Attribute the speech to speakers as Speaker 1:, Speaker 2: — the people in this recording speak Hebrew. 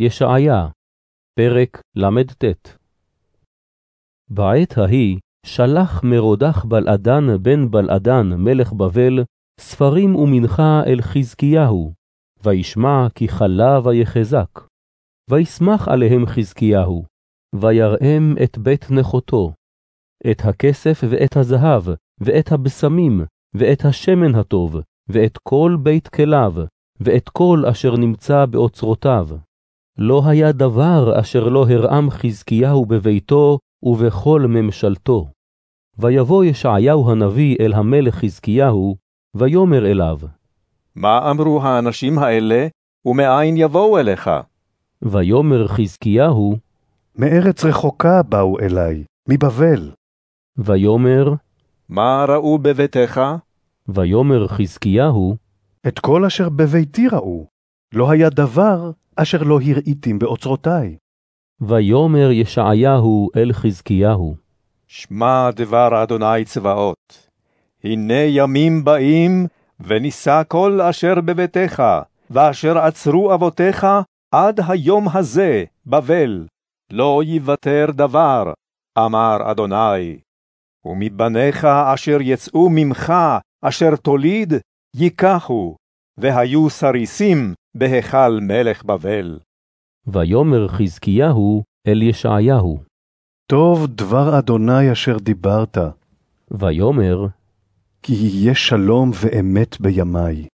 Speaker 1: ישעיה, פרק ל"ט. בעת ההיא שלח מרודח בלעדן בן בלעדן מלך בבל ספרים ומנחה אל חזקיהו, וישמע כי חלה ויחזק. וישמח עליהם חזקיהו, ויראם את בית נכותו, את הכסף ואת הזהב, ואת הבשמים, ואת השמן הטוב, ואת כל בית כליו, ואת כל אשר נמצא באוצרותיו. לא היה דבר אשר לא הרעם חזקיהו בביתו ובכל ממשלתו. ויבוא ישעיהו הנביא אל המלך חזקיהו, ויאמר אליו,
Speaker 2: מה אמרו האנשים האלה, ומאין יבואו אליך?
Speaker 1: ויאמר חזקיהו,
Speaker 3: מארץ רחוקה באו אלי, מבבל.
Speaker 1: ויאמר,
Speaker 2: מה ראו בביתך?
Speaker 1: ויאמר חזקיהו,
Speaker 3: את כל אשר בביתי ראו, לא היה דבר אשר לא הראיתים באוצרותי.
Speaker 1: ויאמר ישעיהו אל חזקיהו,
Speaker 2: שמע דבר אדוני צבאות. הנה ימים באים, ונישא כל אשר בביתך, ואשר עצרו אבותיך עד היום הזה, בבל. לא יוותר דבר, אמר אדוני. ומבניך אשר יצאו ממך, אשר תוליד, ייקחו, והיו סריסים בהיכל מלך בבל.
Speaker 1: ויאמר חזקיהו אל ישעיהו,
Speaker 3: טוב דבר אדוני אשר דיברת,
Speaker 1: ויאמר,
Speaker 3: כי יהיה שלום ואמת בימי.